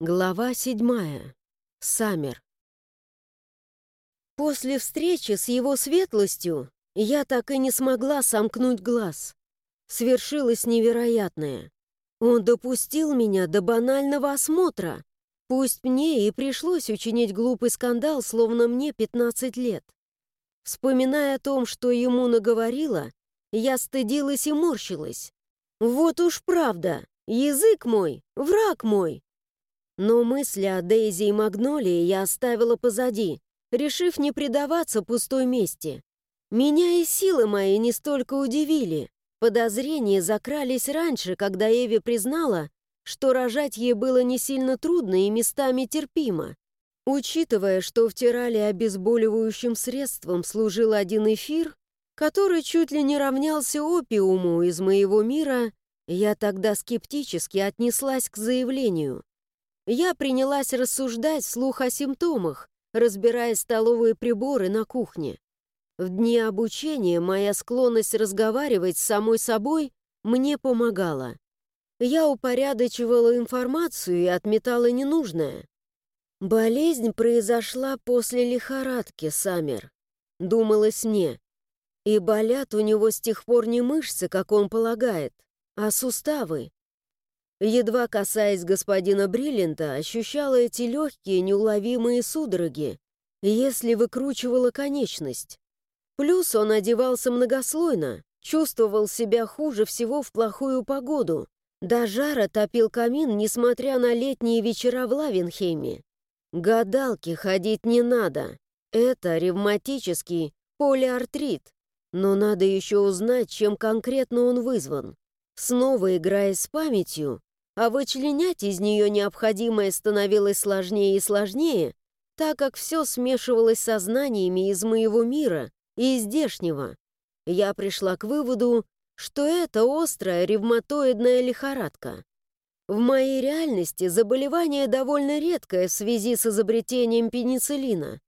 Глава седьмая. Саммер. После встречи с его светлостью я так и не смогла сомкнуть глаз. Свершилось невероятное. Он допустил меня до банального осмотра. Пусть мне и пришлось учинить глупый скандал, словно мне 15 лет. Вспоминая о том, что ему наговорила, я стыдилась и морщилась. Вот уж правда, язык мой, враг мой. Но мысли о Дейзи и Магнолии я оставила позади, решив не предаваться пустой мести. Меня и силы мои не столько удивили. Подозрения закрались раньше, когда Эви признала, что рожать ей было не сильно трудно и местами терпимо. Учитывая, что в тирале обезболивающим средством служил один эфир, который чуть ли не равнялся опиуму из моего мира, я тогда скептически отнеслась к заявлению. Я принялась рассуждать вслух о симптомах, разбирая столовые приборы на кухне. В дни обучения моя склонность разговаривать с самой собой мне помогала. Я упорядочивала информацию и отметала ненужное. Болезнь произошла после лихорадки, Саммер. Думалось мне. И болят у него с тех пор не мышцы, как он полагает, а суставы. Едва касаясь господина Бриллинта, ощущала эти легкие, неуловимые судороги, если выкручивала конечность. Плюс он одевался многослойно, чувствовал себя хуже всего в плохую погоду. До жара топил камин, несмотря на летние вечера в Лавенхейме. Гадалки ходить не надо. Это ревматический полиартрит. Но надо еще узнать, чем конкретно он вызван. Снова играя с памятью, а вычленять из нее необходимое становилось сложнее и сложнее, так как все смешивалось со знаниями из моего мира и из здешнего. Я пришла к выводу, что это острая ревматоидная лихорадка. В моей реальности заболевание довольно редкое в связи с изобретением пенициллина.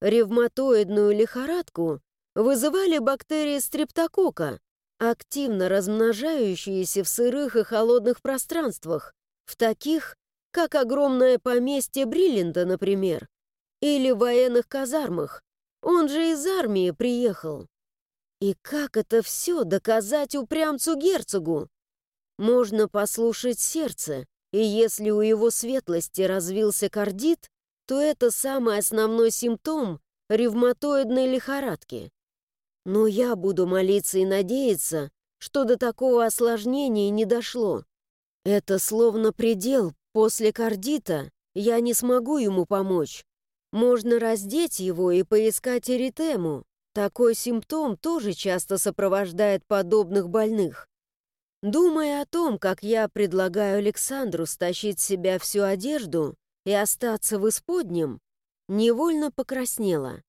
Ревматоидную лихорадку вызывали бактерии стрептокока, активно размножающиеся в сырых и холодных пространствах, в таких, как огромное поместье Бриллинда, например, или в военных казармах. Он же из армии приехал. И как это все доказать упрямцу-герцогу? Можно послушать сердце, и если у его светлости развился кардит, то это самый основной симптом ревматоидной лихорадки. Но я буду молиться и надеяться, что до такого осложнения не дошло. Это словно предел. После кардита я не смогу ему помочь. Можно раздеть его и поискать эритему. Такой симптом тоже часто сопровождает подобных больных. Думая о том, как я предлагаю Александру стащить с себя всю одежду и остаться в исподнем, невольно покраснела.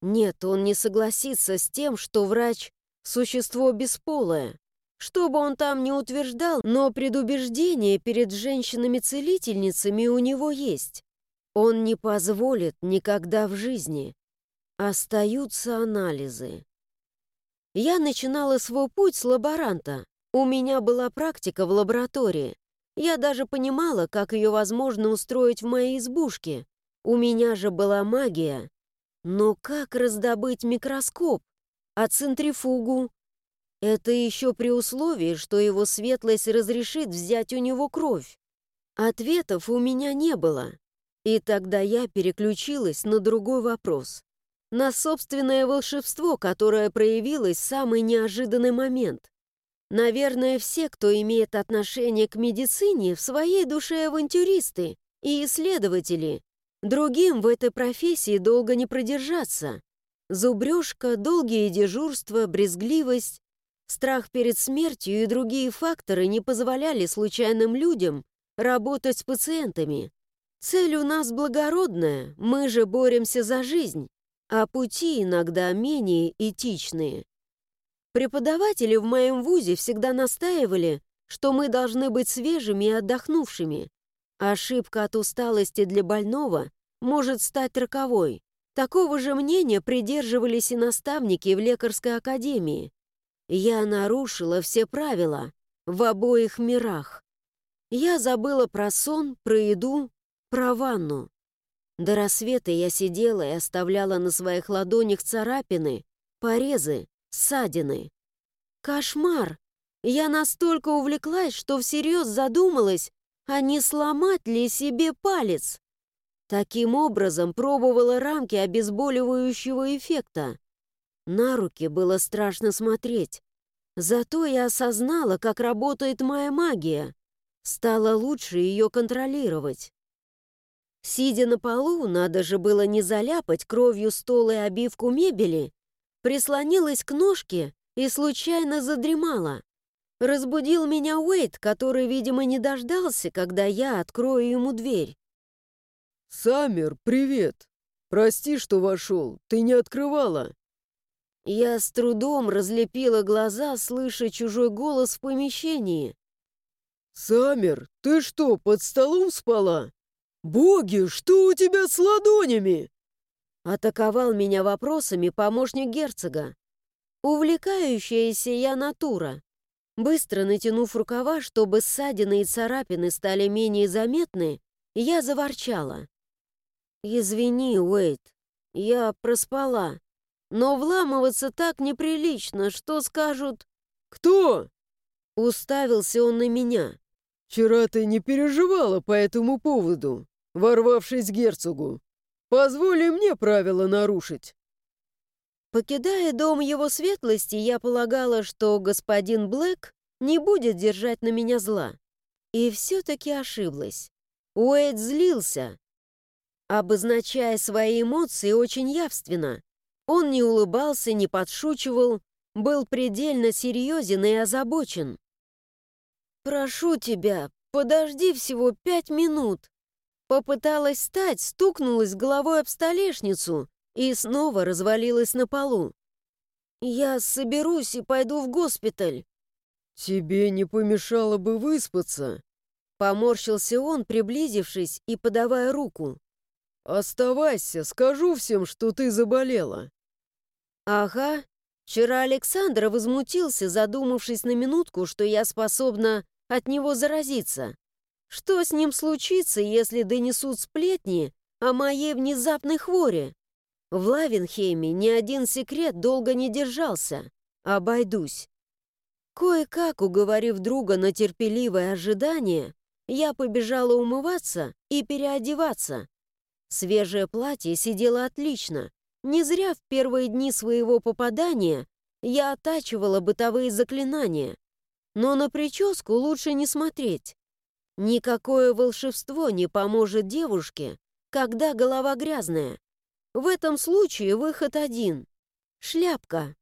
Нет, он не согласится с тем, что врач — существо бесполое. Что бы он там ни утверждал, но предубеждение перед женщинами-целительницами у него есть. Он не позволит никогда в жизни. Остаются анализы. Я начинала свой путь с лаборанта. У меня была практика в лаборатории. Я даже понимала, как ее возможно устроить в моей избушке. У меня же была магия. Но как раздобыть микроскоп? А центрифугу? Это еще при условии, что его светлость разрешит взять у него кровь. Ответов у меня не было. И тогда я переключилась на другой вопрос. На собственное волшебство, которое проявилось в самый неожиданный момент. Наверное, все, кто имеет отношение к медицине, в своей душе авантюристы и исследователи, Другим в этой профессии долго не продержаться. Зубрежка, долгие дежурства, брезгливость, страх перед смертью и другие факторы не позволяли случайным людям работать с пациентами. Цель у нас благородная, мы же боремся за жизнь, а пути иногда менее этичные. Преподаватели в моем вузе всегда настаивали, что мы должны быть свежими и отдохнувшими. Ошибка от усталости для больного может стать роковой. Такого же мнения придерживались и наставники в лекарской академии. Я нарушила все правила в обоих мирах. Я забыла про сон, про еду, про ванну. До рассвета я сидела и оставляла на своих ладонях царапины, порезы, ссадины. Кошмар! Я настолько увлеклась, что всерьез задумалась, а не сломать ли себе палец. Таким образом пробовала рамки обезболивающего эффекта. На руки было страшно смотреть. Зато я осознала, как работает моя магия. Стало лучше ее контролировать. Сидя на полу, надо же было не заляпать кровью стол и обивку мебели, прислонилась к ножке и случайно задремала. Разбудил меня Уэйт, который, видимо, не дождался, когда я открою ему дверь. «Саммер, привет! Прости, что вошел, ты не открывала!» Я с трудом разлепила глаза, слыша чужой голос в помещении. «Саммер, ты что, под столом спала? Боги, что у тебя с ладонями?» Атаковал меня вопросами помощник герцога. Увлекающаяся я натура. Быстро натянув рукава, чтобы ссадины и царапины стали менее заметны, я заворчала. «Извини, Уэйт, я проспала. Но вламываться так неприлично, что скажут...» «Кто?» Уставился он на меня. «Вчера ты не переживала по этому поводу, ворвавшись к герцогу. Позволь мне правила нарушить». Покидая дом его светлости, я полагала, что господин Блэк не будет держать на меня зла. И все-таки ошиблась. Уэйд злился, обозначая свои эмоции очень явственно. Он не улыбался, не подшучивал, был предельно серьезен и озабочен. «Прошу тебя, подожди всего пять минут». Попыталась встать, стукнулась головой об столешницу и снова развалилась на полу. «Я соберусь и пойду в госпиталь». «Тебе не помешало бы выспаться?» Поморщился он, приблизившись и подавая руку. «Оставайся, скажу всем, что ты заболела». «Ага. Вчера Александр возмутился, задумавшись на минутку, что я способна от него заразиться. Что с ним случится, если донесут сплетни о моей внезапной хворе? В Лавенхейме ни один секрет долго не держался. Обойдусь. Кое-как, уговорив друга на терпеливое ожидание, я побежала умываться и переодеваться. Свежее платье сидело отлично. Не зря в первые дни своего попадания я оттачивала бытовые заклинания. Но на прическу лучше не смотреть. Никакое волшебство не поможет девушке, когда голова грязная. В этом случае выход один — шляпка.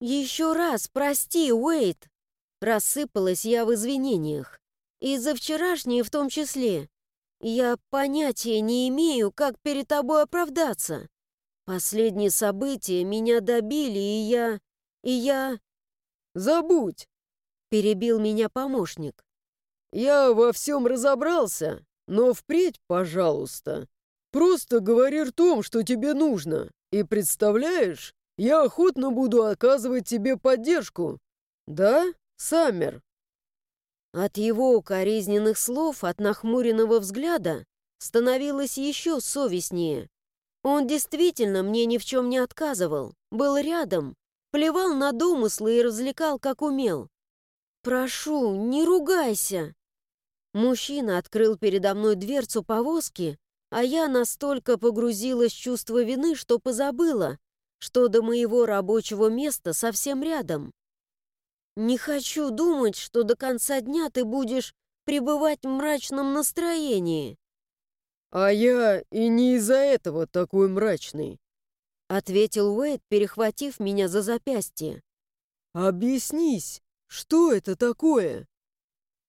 «Еще раз прости, Уэйт!» Рассыпалась я в извинениях. И за вчерашнее в том числе. Я понятия не имею, как перед тобой оправдаться. Последние события меня добили, и я... и я... «Забудь!» — перебил меня помощник. «Я во всем разобрался, но впредь, пожалуйста, Просто говори ртом, что тебе нужно. И представляешь, я охотно буду оказывать тебе поддержку. Да, Саммер?» От его укоризненных слов, от нахмуренного взгляда, становилось еще совестнее. Он действительно мне ни в чем не отказывал, был рядом, плевал на домыслы и развлекал, как умел. «Прошу, не ругайся!» Мужчина открыл передо мной дверцу повозки а я настолько погрузилась в чувство вины, что позабыла, что до моего рабочего места совсем рядом. Не хочу думать, что до конца дня ты будешь пребывать в мрачном настроении. А я и не из-за этого такой мрачный, ответил Уэйд, перехватив меня за запястье. Объяснись, что это такое?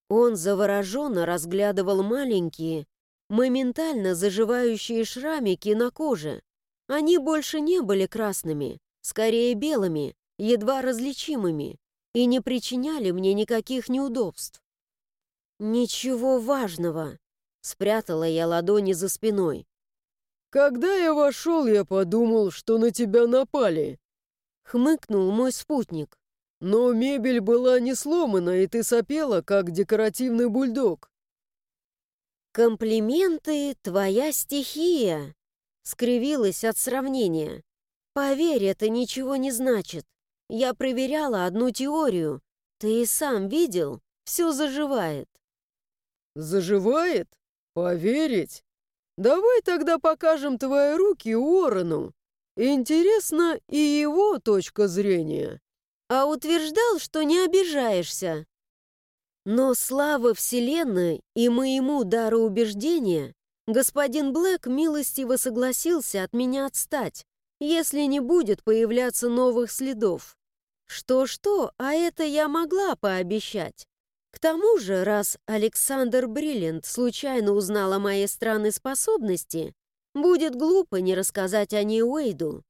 Он завороженно разглядывал маленькие, моментально заживающие шрамики на коже. Они больше не были красными, скорее белыми, едва различимыми, и не причиняли мне никаких неудобств. «Ничего важного», — спрятала я ладони за спиной. «Когда я вошел, я подумал, что на тебя напали», — хмыкнул мой спутник. «Но мебель была не сломана, и ты сопела, как декоративный бульдог. «Комплименты — твоя стихия», — скривилась от сравнения. «Поверь, это ничего не значит. Я проверяла одну теорию. Ты и сам видел, все заживает». «Заживает? Поверить? Давай тогда покажем твои руки Уоррену. Интересно и его точка зрения». А утверждал, что не обижаешься. Но слава Вселенной и моему дару убеждения, господин Блэк милостиво согласился от меня отстать, если не будет появляться новых следов. Что-что, а это я могла пообещать. К тому же, раз Александр Бриллиант случайно узнал о моей странной способности, будет глупо не рассказать о ней Уэйду.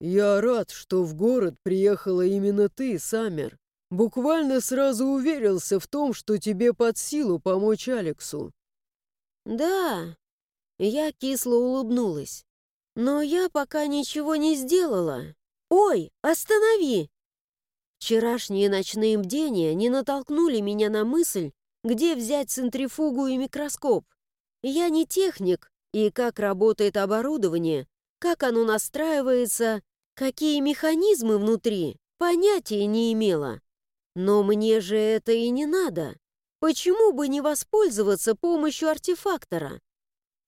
«Я рад, что в город приехала именно ты, Саммер», Буквально сразу уверился в том, что тебе под силу помочь Алексу. Да, я кисло улыбнулась. Но я пока ничего не сделала. Ой, останови! Вчерашние ночные бдения не натолкнули меня на мысль, где взять центрифугу и микроскоп. Я не техник, и как работает оборудование, как оно настраивается, какие механизмы внутри, понятия не имела. Но мне же это и не надо. Почему бы не воспользоваться помощью артефактора?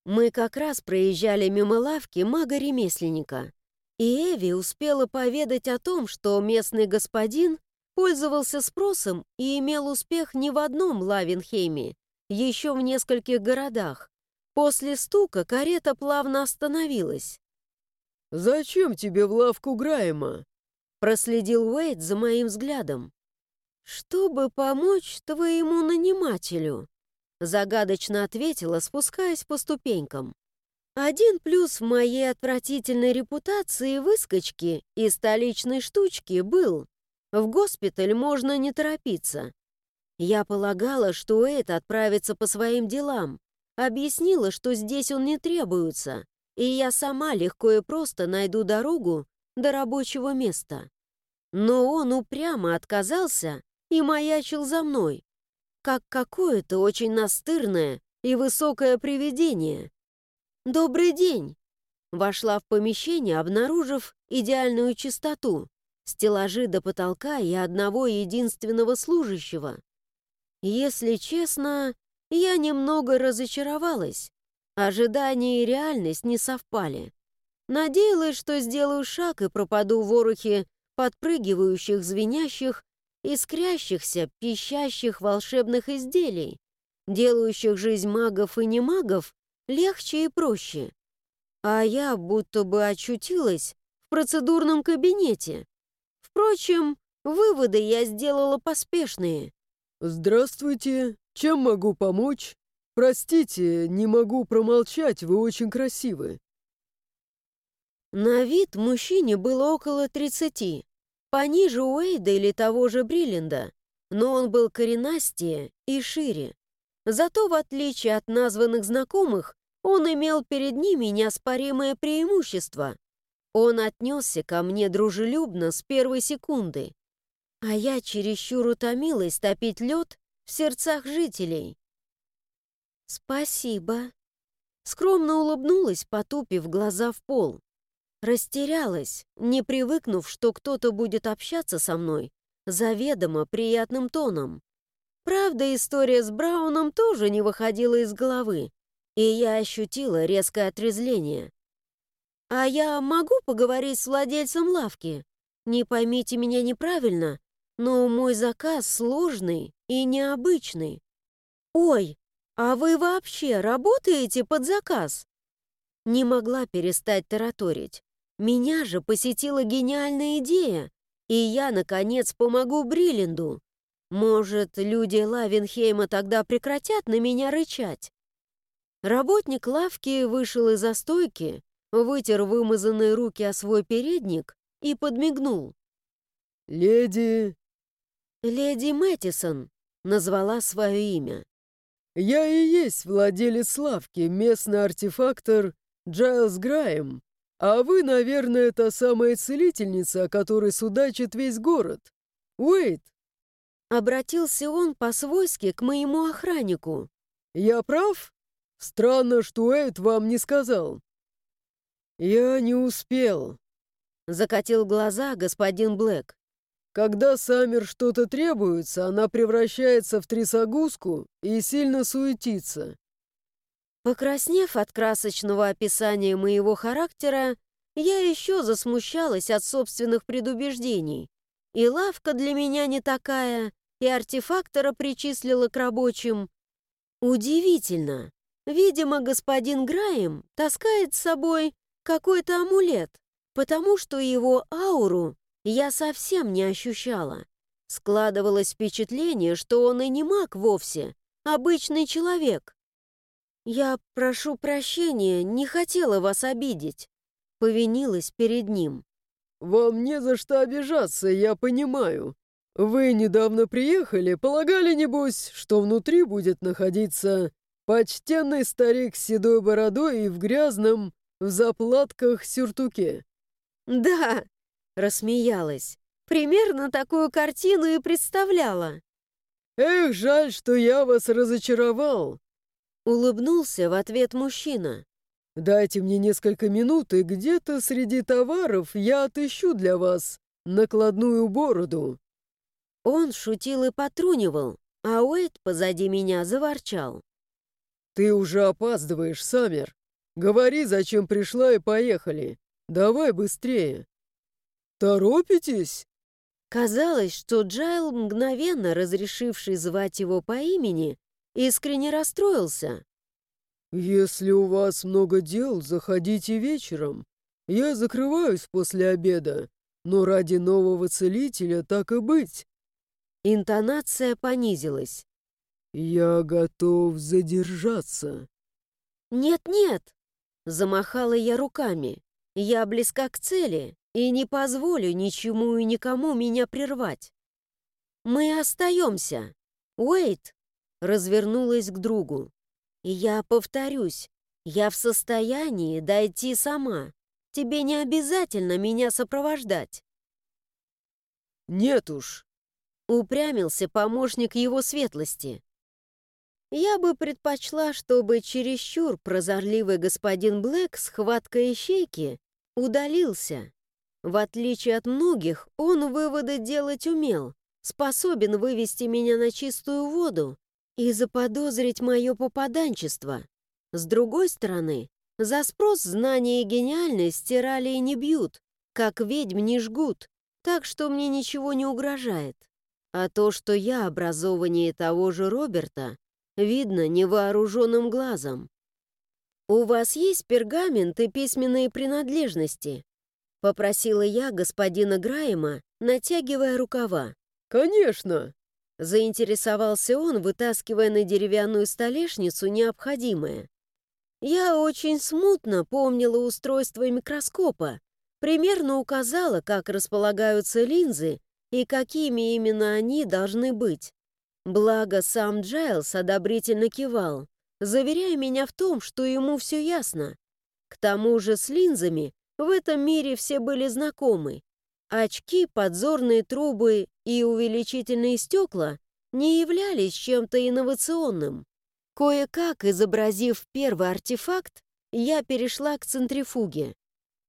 Мы как раз проезжали мимо лавки мага-ремесленника, и Эви успела поведать о том, что местный господин пользовался спросом и имел успех не в одном Лавенхейме, еще в нескольких городах. После стука карета плавно остановилась. «Зачем тебе в лавку Грайма?» Проследил Уэйд за моим взглядом. «Чтобы помочь твоему нанимателю», — загадочно ответила, спускаясь по ступенькам. «Один плюс в моей отвратительной репутации выскочки и столичной штучки был. В госпиталь можно не торопиться. Я полагала, что Эд отправится по своим делам, объяснила, что здесь он не требуется, и я сама легко и просто найду дорогу до рабочего места. Но он упрямо отказался и маячил за мной, как какое-то очень настырное и высокое привидение. «Добрый день!» Вошла в помещение, обнаружив идеальную чистоту, стеллажи до потолка и одного единственного служащего. Если честно, я немного разочаровалась. Ожидания и реальность не совпали. Надеялась, что сделаю шаг и пропаду в ворохе подпрыгивающих, звенящих искрящихся, пищащих волшебных изделий, делающих жизнь магов и немагов легче и проще. А я будто бы очутилась в процедурном кабинете. Впрочем, выводы я сделала поспешные. «Здравствуйте, чем могу помочь? Простите, не могу промолчать, вы очень красивы». На вид мужчине было около тридцати, Пониже Уэйда или того же Бриллинда, но он был коренастее и шире. Зато, в отличие от названных знакомых, он имел перед ними неоспоримое преимущество. Он отнесся ко мне дружелюбно с первой секунды, а я чересчур утомилась топить лед в сердцах жителей. «Спасибо», — скромно улыбнулась, потупив глаза в пол. Растерялась, не привыкнув, что кто-то будет общаться со мной заведомо приятным тоном. Правда, история с Брауном тоже не выходила из головы, и я ощутила резкое отрезвление. «А я могу поговорить с владельцем лавки? Не поймите меня неправильно, но мой заказ сложный и необычный. Ой, а вы вообще работаете под заказ?» Не могла перестать тараторить. Меня же посетила гениальная идея, и я, наконец, помогу Бриллинду. Может, люди Лавенхейма тогда прекратят на меня рычать? Работник лавки вышел из застойки, вытер вымазанные руки о свой передник и подмигнул. «Леди...» «Леди Мэттисон», — назвала свое имя. «Я и есть владелец лавки, местный артефактор Джайлз Грайм. «А вы, наверное, та самая целительница, о которой судачит весь город. Уэйт!» Обратился он по-свойски к моему охраннику. «Я прав?» Странно, что Уэйд вам не сказал». «Я не успел», — закатил глаза господин Блэк. «Когда Саммер что-то требуется, она превращается в трясогузку и сильно суетится». Покраснев от красочного описания моего характера, я еще засмущалась от собственных предубеждений. И лавка для меня не такая, и артефактора причислила к рабочим. Удивительно. Видимо, господин Граем таскает с собой какой-то амулет, потому что его ауру я совсем не ощущала. Складывалось впечатление, что он и не маг вовсе, обычный человек. «Я прошу прощения, не хотела вас обидеть», — повинилась перед ним. «Вам не за что обижаться, я понимаю. Вы недавно приехали, полагали, небось, что внутри будет находиться почтенный старик с седой бородой и в грязном, в заплатках сюртуке». «Да», — рассмеялась, — «примерно такую картину и представляла». «Эх, жаль, что я вас разочаровал», — улыбнулся в ответ мужчина. «Дайте мне несколько минут, и где-то среди товаров я отыщу для вас накладную бороду». Он шутил и потрунивал, а Уэйд позади меня заворчал. «Ты уже опаздываешь, Саммер. Говори, зачем пришла и поехали. Давай быстрее». «Торопитесь?» Казалось, что Джайл, мгновенно разрешивший звать его по имени, искренне расстроился. «Если у вас много дел, заходите вечером. Я закрываюсь после обеда, но ради нового целителя так и быть». Интонация понизилась. «Я готов задержаться». «Нет-нет!» — замахала я руками. «Я близка к цели и не позволю ничему и никому меня прервать. Мы остаемся. Уэйт!» — развернулась к другу. Я повторюсь, я в состоянии дойти сама. Тебе не обязательно меня сопровождать. Нет уж. Упрямился помощник его светлости. Я бы предпочла, чтобы чересчур прозорливый господин Блэк с хваткой ищейки удалился. В отличие от многих, он выводы делать умел, способен вывести меня на чистую воду и заподозрить мое попаданчество. С другой стороны, за спрос знания и гениальность стирали и не бьют, как ведьм не жгут, так что мне ничего не угрожает. А то, что я образованнее того же Роберта, видно невооруженным глазом. «У вас есть пергамент и письменные принадлежности?» — попросила я господина Граема, натягивая рукава. «Конечно!» Заинтересовался он, вытаскивая на деревянную столешницу необходимое. Я очень смутно помнила устройство микроскопа, примерно указала, как располагаются линзы и какими именно они должны быть. Благо, сам Джайлс одобрительно кивал, заверяя меня в том, что ему все ясно. К тому же с линзами в этом мире все были знакомы, Очки, подзорные трубы и увеличительные стекла не являлись чем-то инновационным. Кое-как, изобразив первый артефакт, я перешла к центрифуге.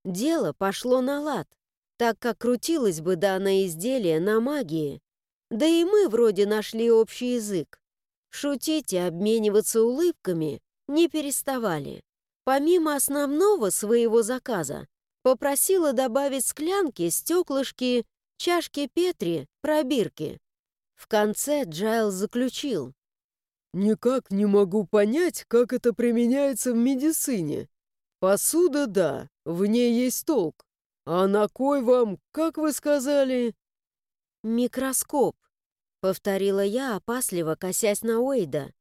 Дело пошло на лад, так как крутилось бы данное изделие на магии. Да и мы вроде нашли общий язык. Шутить и обмениваться улыбками не переставали. Помимо основного своего заказа, Попросила добавить склянки, стеклышки, чашки Петри, пробирки. В конце Джайл заключил. «Никак не могу понять, как это применяется в медицине. Посуда, да, в ней есть толк. А на кой вам, как вы сказали?» «Микроскоп», — повторила я, опасливо косясь на Уэйда.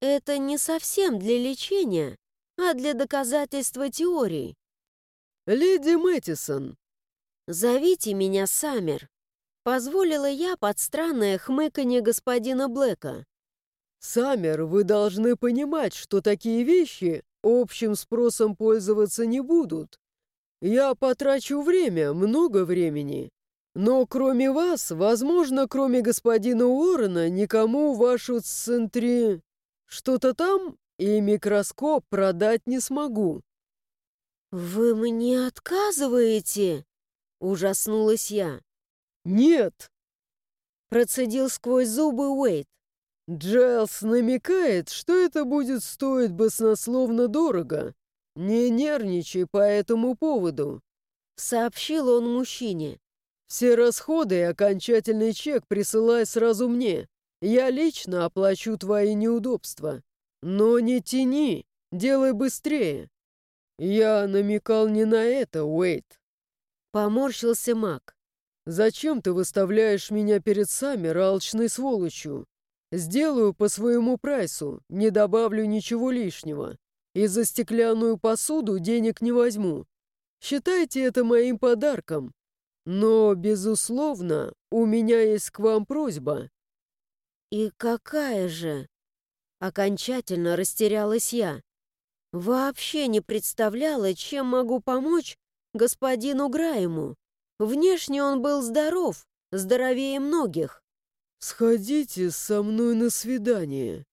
«Это не совсем для лечения, а для доказательства теории. «Леди Мэттисон!» «Зовите меня Саммер», — позволила я под странное хмыканье господина Блэка. «Саммер, вы должны понимать, что такие вещи общим спросом пользоваться не будут. Я потрачу время, много времени. Но кроме вас, возможно, кроме господина Уоррена, никому вашу центри... Что-то там и микроскоп продать не смогу». «Вы мне отказываете?» — ужаснулась я. «Нет!» — процедил сквозь зубы Уэйт. Джайлс намекает, что это будет стоить баснословно дорого. Не нервничай по этому поводу, сообщил он мужчине. Все расходы и окончательный чек присылай сразу мне. Я лично оплачу твои неудобства. Но не тяни, делай быстрее. Я намекал не на это, Уэйт. Поморщился Мак. Зачем ты выставляешь меня перед Саммер алчной сволочью? Сделаю по своему прайсу, не добавлю ничего лишнего. И за стеклянную посуду денег не возьму. Считайте это моим подарком. Но, безусловно, у меня есть к вам просьба». «И какая же?» Окончательно растерялась я. Вообще не представляла, чем могу помочь господину Грайму. Внешне он был здоров, здоровее многих. «Сходите со мной на свидание».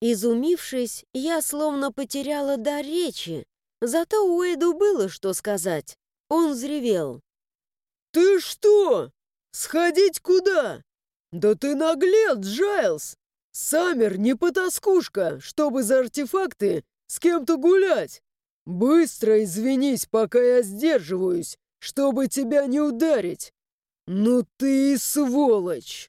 Изумившись, я словно потеряла дар речи, зато Уэйду было что сказать. Он взревел. «Ты что? Сходить куда? Да ты наглел, Джайлз! Саммер не потаскушка, чтобы за артефакты с кем-то гулять. Быстро извинись, пока я сдерживаюсь, чтобы тебя не ударить. Ну ты и сволочь!»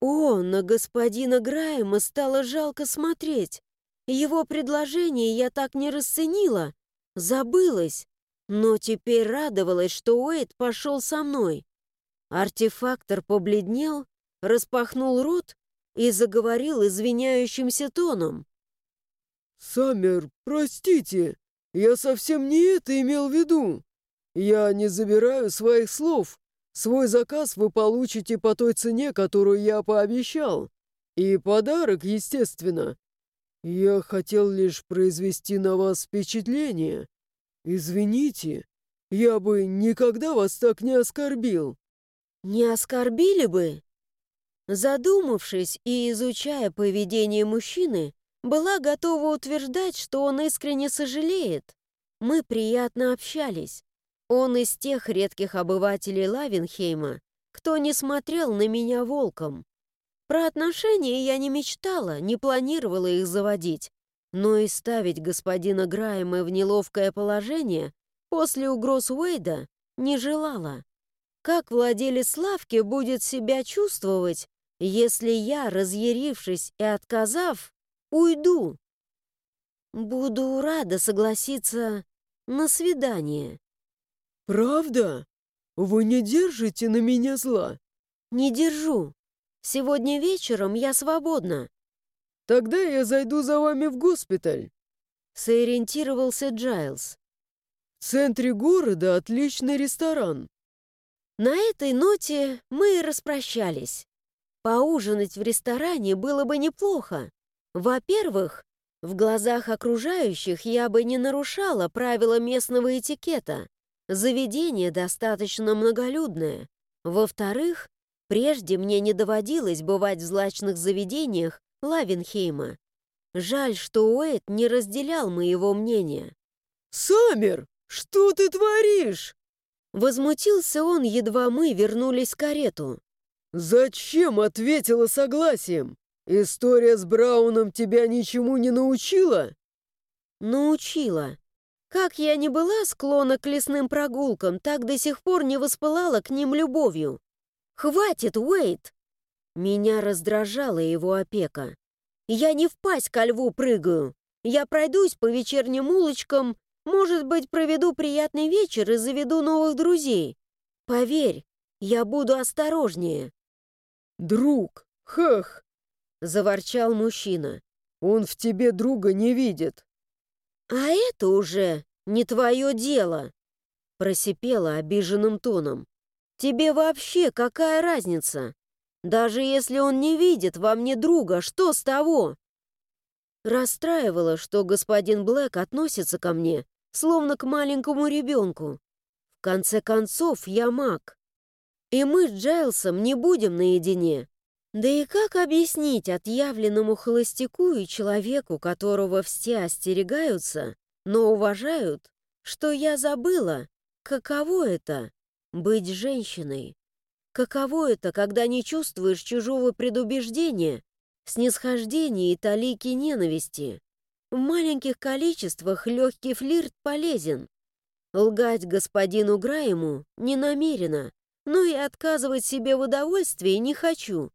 О, на господина Грайма стало жалко смотреть. Его предложение я так не расценила, забылась, но теперь радовалась, что Уэйд пошел со мной. Артефактор побледнел, распахнул рот и заговорил извиняющимся тоном. «Саммер, простите, я совсем не это имел в виду. Я не забираю своих слов. Свой заказ вы получите по той цене, которую я пообещал. И подарок, естественно. Я хотел лишь произвести на вас впечатление. Извините, я бы никогда вас так не оскорбил». «Не оскорбили бы?» Задумавшись и изучая поведение мужчины, была готова утверждать, что он искренне сожалеет. Мы приятно общались. Он из тех редких обывателей Лавенхейма, кто не смотрел на меня волком. Про отношения я не мечтала, не планировала их заводить, но и ставить господина Грайма в неловкое положение после угроз Уэйда не желала. Как владелец лавки будет себя чувствовать, если я, разъярившись и отказав, уйду? Буду рада согласиться на свидание. «Правда? Вы не держите на меня зла?» «Не держу. Сегодня вечером я свободна». «Тогда я зайду за вами в госпиталь», — сориентировался Джайлз. «В центре города отличный ресторан». На этой ноте мы и распрощались. Поужинать в ресторане было бы неплохо. Во-первых, в глазах окружающих я бы не нарушала правила местного этикета. Заведение достаточно многолюдное. Во-вторых, прежде мне не доводилось бывать в злачных заведениях Лавенхейма. Жаль, что Уэйт не разделял моего мнения. «Саммер, что ты творишь?» Возмутился он, едва мы вернулись в карету. «Зачем ответила согласием? История с Брауном тебя ничему не научила?» «Научила. Как я не была склонна к лесным прогулкам, так до сих пор не воспылала к ним любовью. «Хватит, Уэйт!» Меня раздражала его опека. «Я не впасть ко льву прыгаю. Я пройдусь по вечерним улочкам, может быть, проведу приятный вечер и заведу новых друзей. Поверь, я буду осторожнее». «Друг, хах!» — заворчал мужчина. «Он в тебе друга не видит. «А это уже не твое дело!» Просипела обиженным тоном. «Тебе вообще какая разница? Даже если он не видит во мне друга, что с того?» Расстраивало, что господин Блэк относится ко мне, словно к маленькому ребенку. В конце концов, я маг. И мы с Джайлсом не будем наедине. Да и как объяснить отъявленному холостяку и человеку, которого все остерегаются, но уважают, что я забыла, каково это — быть женщиной? Каково это, когда не чувствуешь чужого предубеждения, снисхождения и талики ненависти? В маленьких количествах легкий флирт полезен. Лгать господину Граему не намерена, но и отказывать себе в удовольствии не хочу.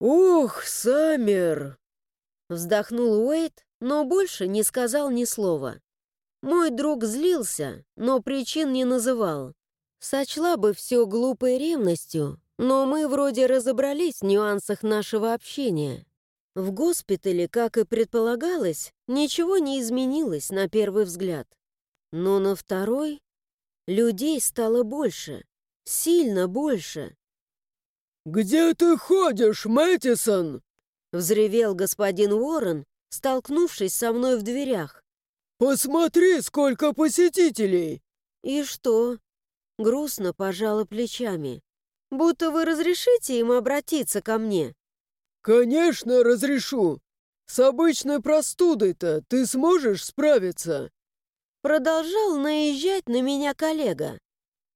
«Ух, Саммер!» Вздохнул Уэйт, но больше не сказал ни слова. Мой друг злился, но причин не называл. Сочла бы все глупой ревностью, но мы вроде разобрались в нюансах нашего общения. В госпитале, как и предполагалось, ничего не изменилось на первый взгляд. Но на второй людей стало больше, сильно больше. «Где ты ходишь, Мэттисон?» — взревел господин Уоррен, столкнувшись со мной в дверях. «Посмотри, сколько посетителей!» «И что?» — грустно пожала плечами. «Будто вы разрешите им обратиться ко мне?» «Конечно, разрешу! С обычной простудой-то ты сможешь справиться?» Продолжал наезжать на меня коллега.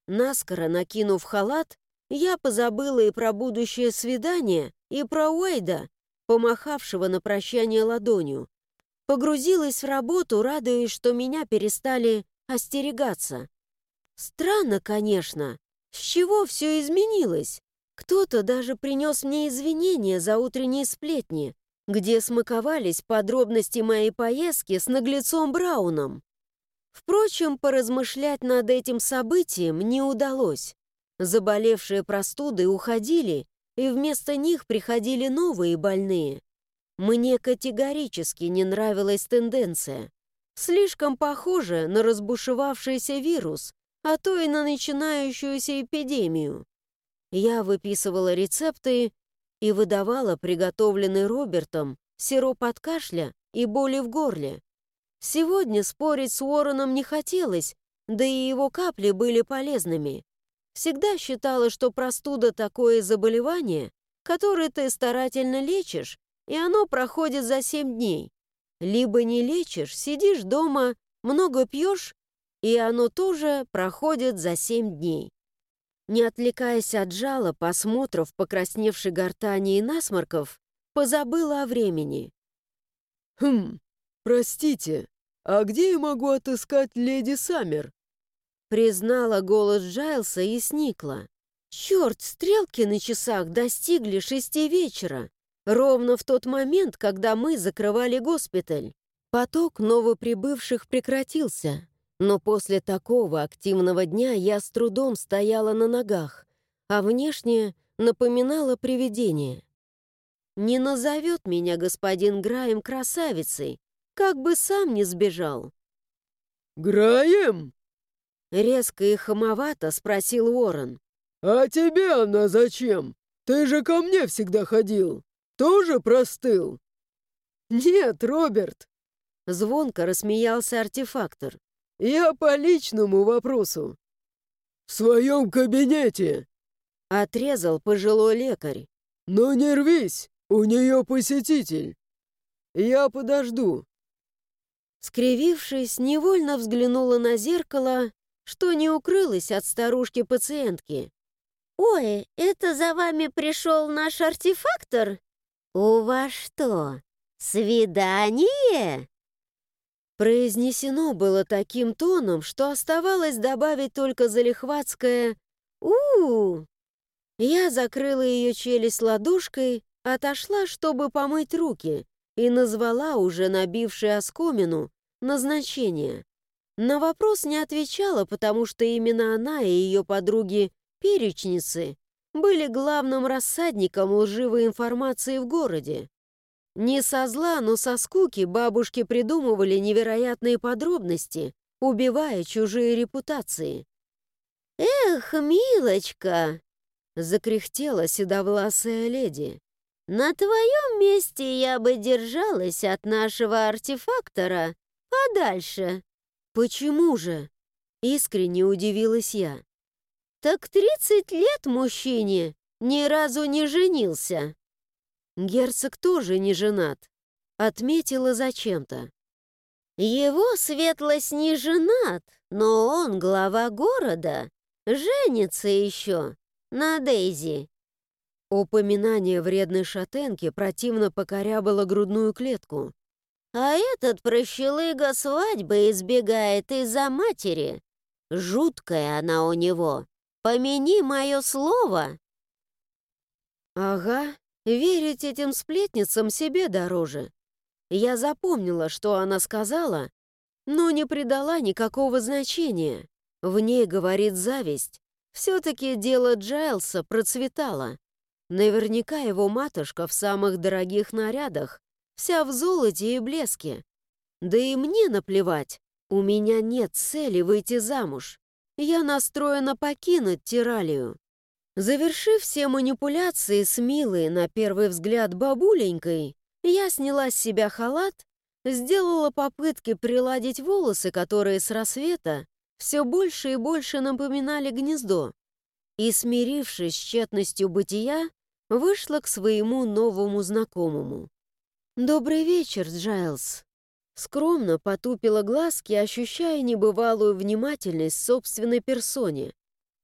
Наскоро накинув халат, я позабыла и про будущее свидание, и про Уэйда, помахавшего на прощание ладонью. Погрузилась в работу, радуясь, что меня перестали остерегаться. Странно, конечно. С чего все изменилось? Кто-то даже принес мне извинения за утренние сплетни, где смаковались подробности моей поездки с наглецом Брауном. Впрочем, поразмышлять над этим событием не удалось. Заболевшие простуды уходили, и вместо них приходили новые больные. Мне категорически не нравилась тенденция. Слишком похоже на разбушевавшийся вирус, а то и на начинающуюся эпидемию. Я выписывала рецепты и выдавала приготовленный Робертом сироп от кашля и боли в горле. Сегодня спорить с Уорреном не хотелось, да и его капли были полезными. Всегда считала, что простуда такое заболевание, которое ты старательно лечишь, и оно проходит за семь дней. Либо не лечишь, сидишь дома, много пьешь, и оно тоже проходит за семь дней. Не отвлекаясь от жалоб, осмотров, покрасневшей гортани и насморков, позабыла о времени. «Хм, простите, а где я могу отыскать леди Саммер?» Признала голос Джайлса и сникла. «Черт, стрелки на часах достигли шести вечера, ровно в тот момент, когда мы закрывали госпиталь. Поток новоприбывших прекратился, но после такого активного дня я с трудом стояла на ногах, а внешне напоминала привидение. Не назовет меня господин Граем красавицей, как бы сам не сбежал. «Граем?» Резко и хамовато спросил Уоррен. «А тебе она зачем? Ты же ко мне всегда ходил. Тоже простыл?» «Нет, Роберт!» Звонко рассмеялся артефактор. «Я по личному вопросу». «В своем кабинете!» Отрезал пожилой лекарь. «Ну не рвись, у нее посетитель. Я подожду». Скривившись, невольно взглянула на зеркало, что не укрылось от старушки-пациентки. «Ой, это за вами пришел наш артефактор? У вас что, свидание?» Произнесено было таким тоном, что оставалось добавить только залихватское у, -у, -у Я закрыла ее челюсть ладошкой, отошла, чтобы помыть руки, и назвала уже набившей оскомину назначение. На вопрос не отвечала, потому что именно она и ее подруги-перечницы были главным рассадником лживой информации в городе. Не со зла, но со скуки бабушки придумывали невероятные подробности, убивая чужие репутации. «Эх, милочка!» — закряхтела седовласая леди. «На твоем месте я бы держалась от нашего артефактора подальше». «Почему же?» — искренне удивилась я. «Так тридцать лет мужчине, ни разу не женился. Герцог тоже не женат. Отметила зачем-то. Его светлость не женат, но он глава города. Женится еще на Дейзи. Упоминание вредной шатенки противно покорябало грудную клетку. А этот прощелыга свадьбы избегает из-за матери. Жуткая она у него. Помяни мое слово. Ага, верить этим сплетницам себе дороже. Я запомнила, что она сказала, но не придала никакого значения. В ней говорит зависть. Все-таки дело Джайлса процветало. Наверняка его матушка в самых дорогих нарядах, вся в золоте и блеске. Да и мне наплевать. У меня нет цели выйти замуж. Я настроена покинуть Тиралию. Завершив все манипуляции с милой, на первый взгляд, бабуленькой, я сняла с себя халат, сделала попытки приладить волосы, которые с рассвета все больше и больше напоминали гнездо, и, смирившись с тщетностью бытия, вышла к своему новому знакомому. «Добрый вечер, Джайлз!» Скромно потупила глазки, ощущая небывалую внимательность собственной персоне.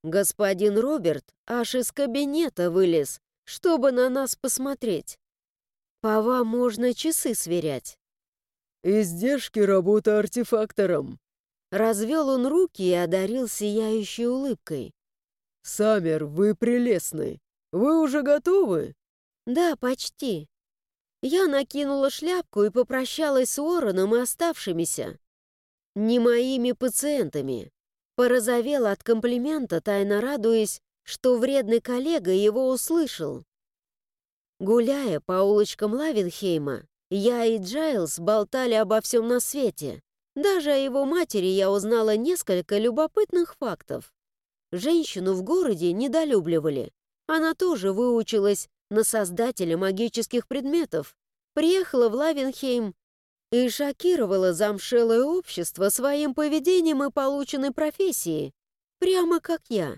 Господин Роберт аж из кабинета вылез, чтобы на нас посмотреть. По вам можно часы сверять. «Издержки работы артефактором», Развел он руки и одарил сияющей улыбкой. «Саммер, вы прелестны. Вы уже готовы?» «Да, почти». Я накинула шляпку и попрощалась с Уорреном и оставшимися. Не моими пациентами. Порозовела от комплимента, тайно радуясь, что вредный коллега его услышал. Гуляя по улочкам Лавенхейма, я и Джайлз болтали обо всем на свете. Даже о его матери я узнала несколько любопытных фактов. Женщину в городе недолюбливали. Она тоже выучилась на создателя магических предметов, приехала в Лавенхейм и шокировала замшелое общество своим поведением и полученной профессией, прямо как я.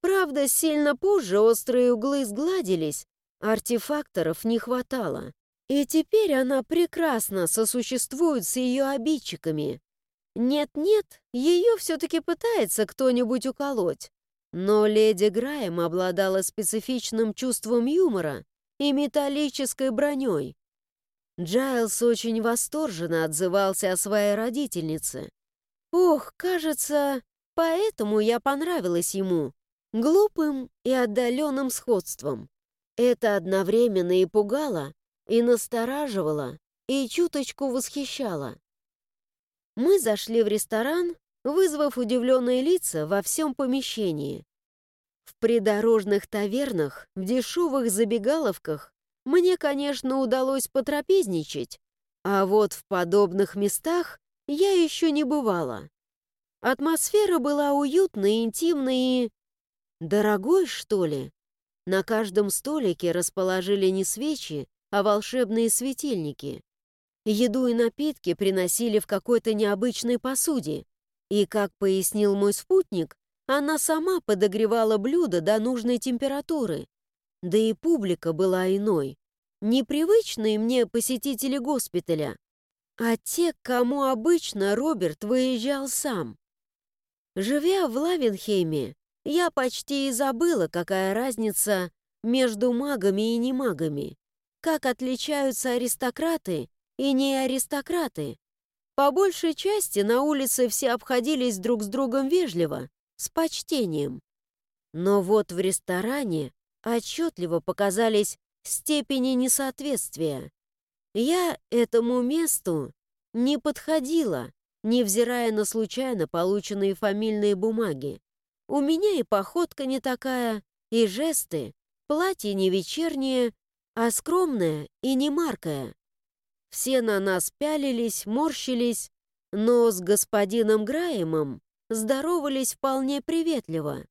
Правда, сильно позже острые углы сгладились, артефакторов не хватало. И теперь она прекрасно сосуществует с ее обидчиками. Нет-нет, ее все-таки пытается кто-нибудь уколоть. Но леди Грайм обладала специфичным чувством юмора и металлической броней. Джайлс очень восторженно отзывался о своей родительнице. Ох, кажется, поэтому я понравилась ему, глупым и отдаленным сходством. Это одновременно и пугало, и настораживала, и чуточку восхищала. Мы зашли в ресторан, вызвав удивленные лица во всем помещении. В придорожных тавернах, в дешевых забегаловках мне, конечно, удалось потрапезничать, а вот в подобных местах я еще не бывала. Атмосфера была уютной, интимной и... Дорогой, что ли? На каждом столике расположили не свечи, а волшебные светильники. Еду и напитки приносили в какой-то необычной посуде, и, как пояснил мой спутник, она сама подогревала блюдо до нужной температуры. Да и публика была иной. Непривычные мне посетители госпиталя, а те, к кому обычно Роберт выезжал сам. Живя в Лавенхейме, я почти и забыла, какая разница между магами и немагами как отличаются аристократы и не аристократы. По большей части на улице все обходились друг с другом вежливо, с почтением. Но вот в ресторане отчетливо показались степени несоответствия. Я этому месту не подходила, невзирая на случайно полученные фамильные бумаги. У меня и походка не такая, и жесты, платье не вечернее, а скромная и не маркая. Все на нас пялились, морщились, но с господином Граемом здоровались вполне приветливо.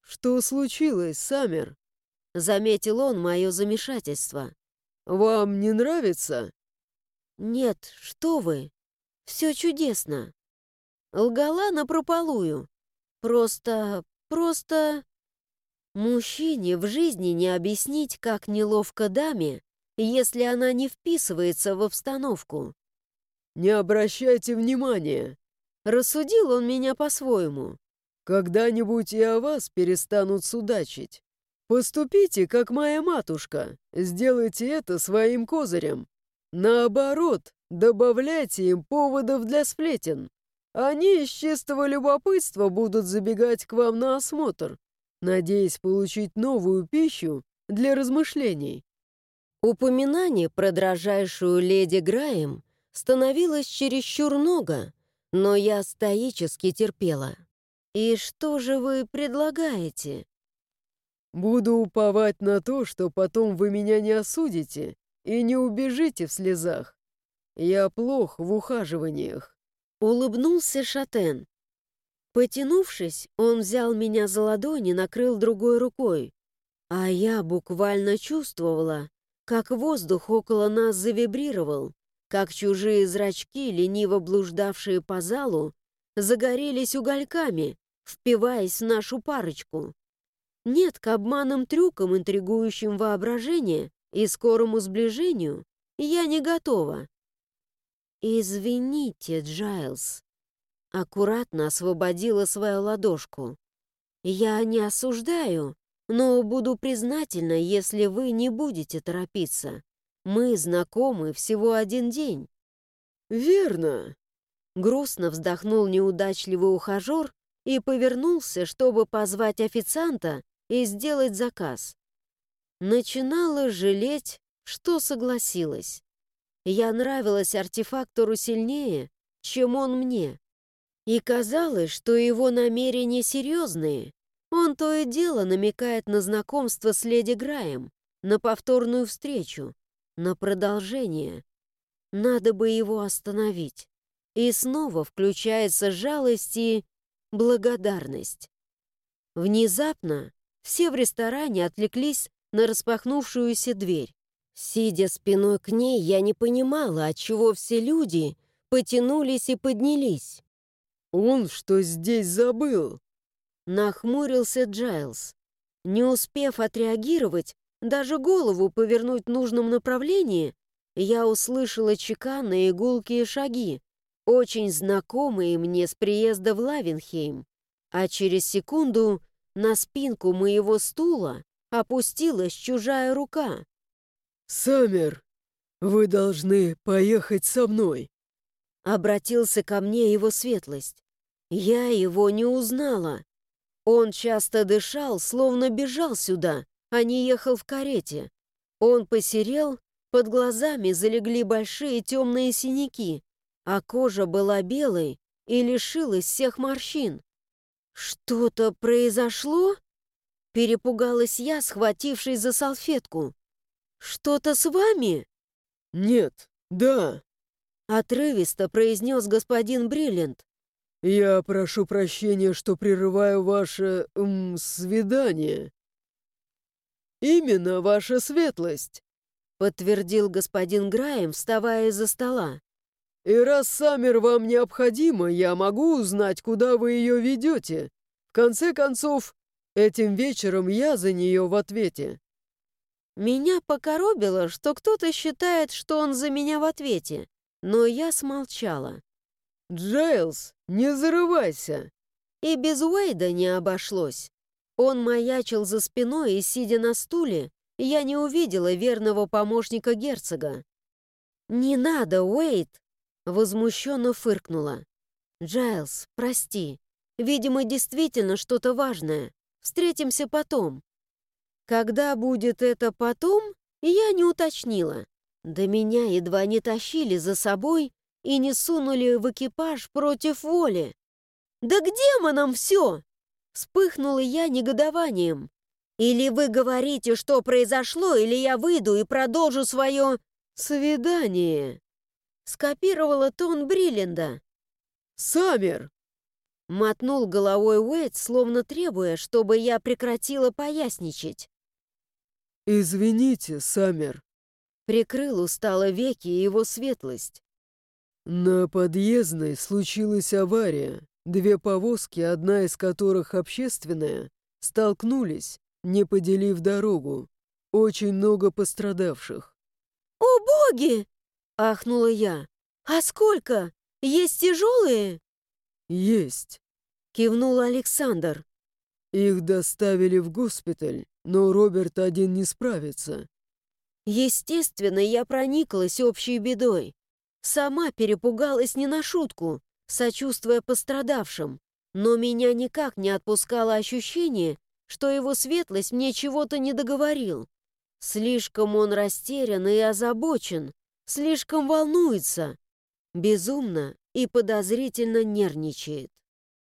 «Что случилось, Саммер?» — заметил он мое замешательство. «Вам не нравится?» «Нет, что вы, все чудесно. Лгала напропалую. Просто, просто...» Мужчине в жизни не объяснить, как неловко даме, если она не вписывается в обстановку. «Не обращайте внимания!» Рассудил он меня по-своему. «Когда-нибудь и о вас перестанут судачить. Поступите, как моя матушка, сделайте это своим козырем. Наоборот, добавляйте им поводов для сплетен. Они из чистого любопытства будут забегать к вам на осмотр, надеясь получить новую пищу для размышлений. Упоминание про дрожайшую леди Граем становилось чересчур много, но я стоически терпела. «И что же вы предлагаете?» «Буду уповать на то, что потом вы меня не осудите и не убежите в слезах. Я плох в ухаживаниях». Улыбнулся Шатен. Потянувшись, он взял меня за ладони, накрыл другой рукой. А я буквально чувствовала, как воздух около нас завибрировал, как чужие зрачки, лениво блуждавшие по залу, загорелись угольками, впиваясь в нашу парочку. Нет, к обманным трюкам, интригующим воображение и скорому сближению я не готова. «Извините, Джайлз», — аккуратно освободила свою ладошку. «Я не осуждаю, но буду признательна, если вы не будете торопиться. Мы знакомы всего один день». «Верно», — грустно вздохнул неудачливый ухажер и повернулся, чтобы позвать официанта и сделать заказ. Начинала жалеть, что согласилась. Я нравилась артефактору сильнее, чем он мне. И казалось, что его намерения серьезные. Он то и дело намекает на знакомство с леди Граем, на повторную встречу, на продолжение. Надо бы его остановить. И снова включается жалость и благодарность. Внезапно все в ресторане отвлеклись на распахнувшуюся дверь. Сидя спиной к ней, я не понимала, отчего все люди потянулись и поднялись. «Он что здесь забыл?» Нахмурился Джайлз. Не успев отреагировать, даже голову повернуть в нужном направлении, я услышала чеканные гулкие шаги, очень знакомые мне с приезда в Лавенхейм, а через секунду на спинку моего стула опустилась чужая рука. «Саммер, вы должны поехать со мной!» Обратился ко мне его светлость. Я его не узнала. Он часто дышал, словно бежал сюда, а не ехал в карете. Он посерел, под глазами залегли большие темные синяки, а кожа была белой и лишилась всех морщин. «Что-то произошло?» Перепугалась я, схватившись за салфетку. «Что-то с вами?» «Нет, да», — отрывисто произнес господин Бриллиант. «Я прошу прощения, что прерываю ваше... М, свидание». «Именно ваша светлость», — подтвердил господин Граем, вставая из-за стола. «И раз Саммер вам необходима, я могу узнать, куда вы ее ведете. В конце концов, этим вечером я за нее в ответе». Меня покоробило, что кто-то считает, что он за меня в ответе, но я смолчала. «Джейлс, не зарывайся!» И без Уэйда не обошлось. Он маячил за спиной, и, сидя на стуле, я не увидела верного помощника герцога. «Не надо, Уэйд!» — возмущенно фыркнула. «Джайлз, прости. Видимо, действительно что-то важное. Встретимся потом». Когда будет это потом, я не уточнила. Да меня едва не тащили за собой и не сунули в экипаж против воли. «Да к демонам все!» Вспыхнула я негодованием. «Или вы говорите, что произошло, или я выйду и продолжу свое свидание!» Скопировала тон Бриллинда. «Саммер!» Мотнул головой Уэйд, словно требуя, чтобы я прекратила поясничать. «Извините, Саммер», — прикрыл устало веки его светлость. «На подъездной случилась авария. Две повозки, одна из которых общественная, столкнулись, не поделив дорогу. Очень много пострадавших». «О, боги!» — ахнула я. «А сколько? Есть тяжелые?» «Есть», — кивнул Александр. «Их доставили в госпиталь, но Роберт один не справится». Естественно, я прониклась общей бедой. Сама перепугалась не на шутку, сочувствуя пострадавшим, но меня никак не отпускало ощущение, что его светлость мне чего-то не договорил. Слишком он растерян и озабочен, слишком волнуется, безумно и подозрительно нервничает.